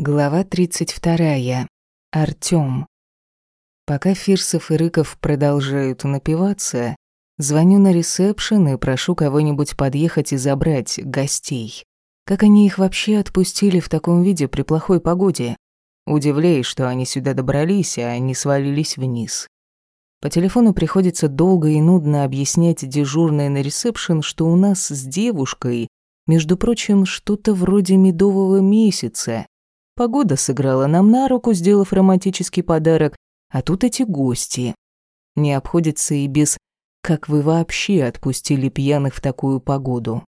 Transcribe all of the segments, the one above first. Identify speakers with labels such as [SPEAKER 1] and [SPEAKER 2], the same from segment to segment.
[SPEAKER 1] Глава 32. Артём. Пока Фирсов и Рыков продолжают напиваться, звоню на ресепшн и прошу кого-нибудь подъехать и забрать гостей. Как они их вообще отпустили в таком виде при плохой погоде? Удивляюсь, что они сюда добрались, а не свалились вниз. По телефону приходится долго и нудно объяснять дежурной на ресепшн, что у нас с девушкой, между прочим, что-то вроде медового месяца, Погода сыграла нам на руку, сделав романтический подарок, а тут эти гости. Не обходится и без «как вы вообще отпустили пьяных в такую погоду».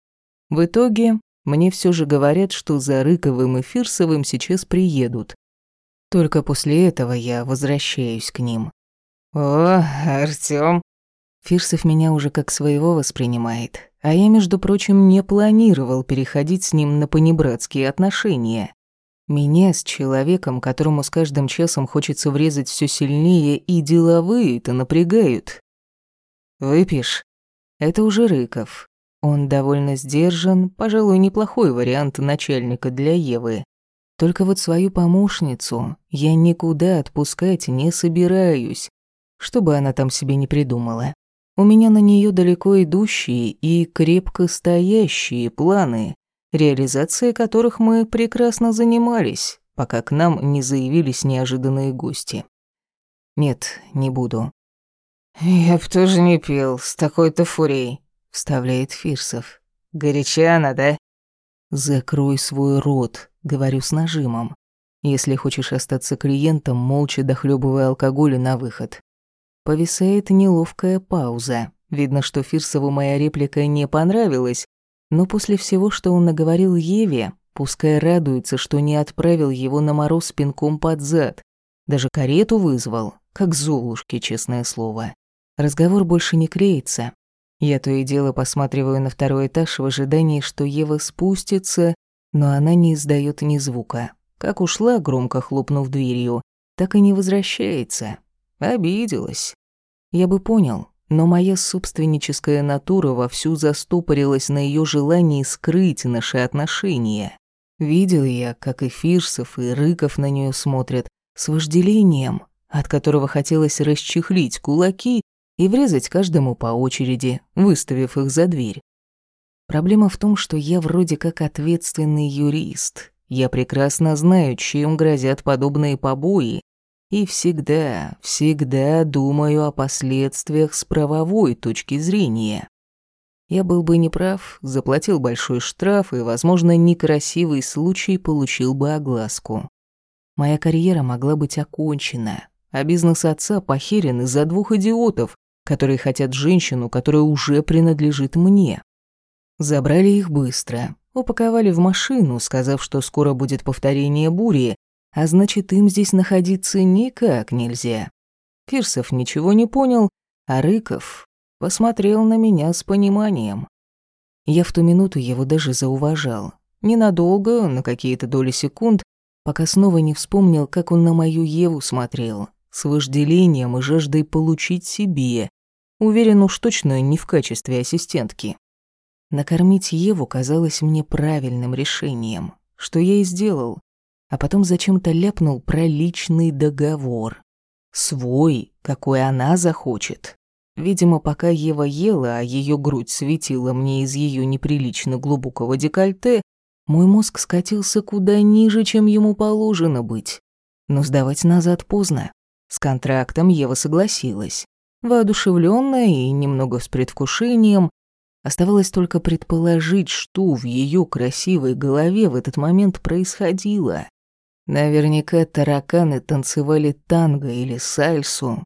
[SPEAKER 1] В итоге мне все же говорят, что за Рыковым и Фирсовым сейчас приедут. Только после этого я возвращаюсь к ним.
[SPEAKER 2] «О, Артём!»
[SPEAKER 1] Фирсов меня уже как своего воспринимает, а я, между прочим, не планировал переходить с ним на понебратские отношения. Меня с человеком, которому с каждым часом хочется врезать все сильнее, и деловые-то напрягают. Выпьешь? Это уже Рыков. Он довольно сдержан, пожалуй, неплохой вариант начальника для Евы. Только вот свою помощницу я никуда отпускать не собираюсь, чтобы она там себе не придумала. У меня на нее далеко идущие и крепко стоящие планы, реализацией которых мы прекрасно занимались, пока к нам не заявились неожиданные гости. Нет, не буду.
[SPEAKER 2] «Я б тоже не пил с такой-то фурией», —
[SPEAKER 1] вставляет Фирсов.
[SPEAKER 2] «Горяча она, да?»
[SPEAKER 1] «Закрой свой рот», — говорю с нажимом. «Если хочешь остаться клиентом, молча дохлёбывай алкоголь на выход». Повисает неловкая пауза. Видно, что Фирсову моя реплика не понравилась, но после всего, что он наговорил Еве, пускай радуется, что не отправил его на мороз пинком под зад. Даже карету вызвал, как Золушки, честное слово. Разговор больше не клеится. Я то и дело посматриваю на второй этаж в ожидании, что Ева спустится, но она не издает ни звука. Как ушла, громко хлопнув дверью, так и не возвращается. Обиделась. Я бы понял, но моя собственническая натура вовсю застопорилась на ее желании скрыть наши отношения. Видел я, как и Фирсов, и Рыков на нее смотрят, с вожделением, от которого хотелось расчехлить кулаки и врезать каждому по очереди, выставив их за дверь. Проблема в том, что я вроде как ответственный юрист. Я прекрасно знаю, чем грозят подобные побои, и всегда, всегда думаю о последствиях с правовой точки зрения. Я был бы неправ, заплатил большой штраф и, возможно, некрасивый случай получил бы огласку. Моя карьера могла быть окончена, а бизнес отца похерен из-за двух идиотов, которые хотят женщину, которая уже принадлежит мне. Забрали их быстро, упаковали в машину, сказав, что скоро будет повторение бури, а значит, им здесь находиться никак нельзя. Фирсов ничего не понял, а Рыков посмотрел на меня с пониманием. Я в ту минуту его даже зауважал. Ненадолго, на какие-то доли секунд, пока снова не вспомнил, как он на мою Еву смотрел, с вожделением и жаждой получить себе. Уверен уж точно не в качестве ассистентки. Накормить Еву казалось мне правильным решением, что я и сделал а потом зачем-то ляпнул про личный договор. Свой, какой она захочет. Видимо, пока Ева ела, а ее грудь светила мне из ее неприлично глубокого декольте, мой мозг скатился куда ниже, чем ему положено быть. Но сдавать назад поздно. С контрактом Ева согласилась. Воодушевленная и немного с предвкушением, оставалось только предположить, что в ее красивой голове в этот момент происходило. Наверняка тараканы танцевали танго или сальсу.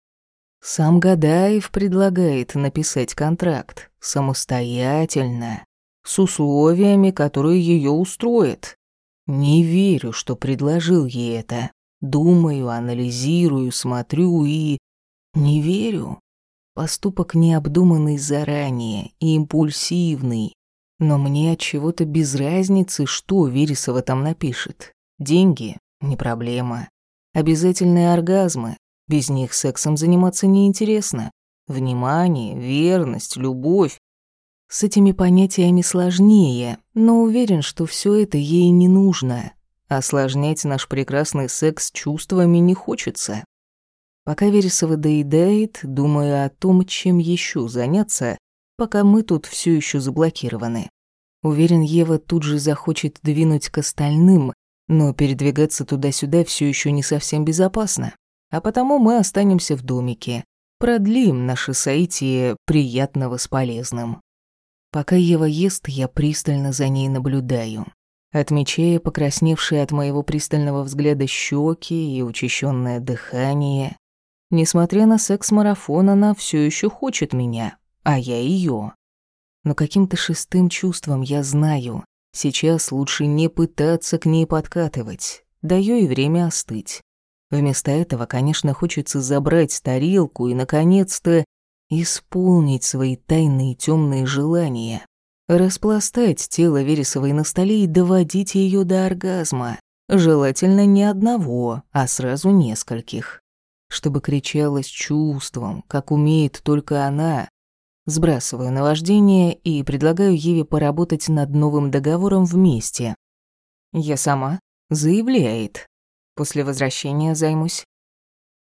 [SPEAKER 1] Сам Гадаев предлагает написать контракт самостоятельно, с условиями, которые ее устроят. Не верю, что предложил ей это. Думаю, анализирую, смотрю и... Не верю. Поступок необдуманный заранее и импульсивный. Но мне от чего-то без разницы, что Вересова там напишет. Деньги не проблема. Обязательные оргазмы. Без них сексом заниматься неинтересно. Внимание, верность, любовь. С этими понятиями сложнее, но уверен, что все это ей не нужно. Осложнять наш прекрасный секс чувствами не хочется. Пока Вересова доедает, думаю о том, чем еще заняться, пока мы тут все еще заблокированы. Уверен, Ева тут же захочет двинуть к остальным, но передвигаться туда-сюда все еще не совсем безопасно. А потому мы останемся в домике, продлим наше соитие приятного с полезным. Пока Ева ест, я пристально за ней наблюдаю отмечая покрасневшие от моего пристального взгляда щеки и учащенное дыхание. Несмотря на секс-марафон, она все еще хочет меня, а я ее. Но каким-то шестым чувством я знаю, сейчас лучше не пытаться к ней подкатывать, даю ей время остыть. Вместо этого, конечно, хочется забрать тарелку и, наконец-то, исполнить свои тайные темные желания. Распластать тело Вересовой на столе и доводить ее до оргазма. Желательно не одного, а сразу нескольких. Чтобы кричала с чувством, как умеет только она. Сбрасываю наваждение и предлагаю Еве поработать над новым договором вместе. «Я сама», — заявляет. «После возвращения займусь».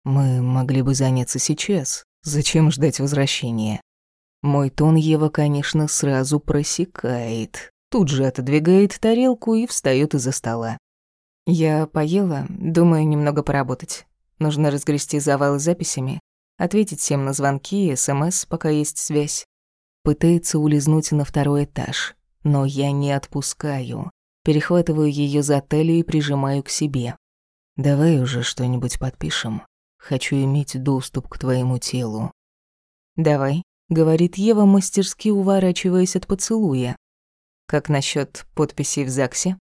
[SPEAKER 1] «Мы могли бы заняться сейчас. Зачем ждать возвращения?» Мой тон Ева, конечно, сразу просекает. Тут же отодвигает тарелку и встает из-за стола. Я поела, думаю немного поработать. Нужно разгрести завалы записями, ответить всем на звонки и СМС, пока есть связь. Пытается улизнуть на второй этаж, но я не отпускаю. Перехватываю ее за талию и прижимаю к себе. Давай уже что-нибудь подпишем. Хочу иметь доступ к твоему телу. Давай, говорит Ева, мастерски уворачиваясь от поцелуя. Как насчет подписей в ЗАГСе?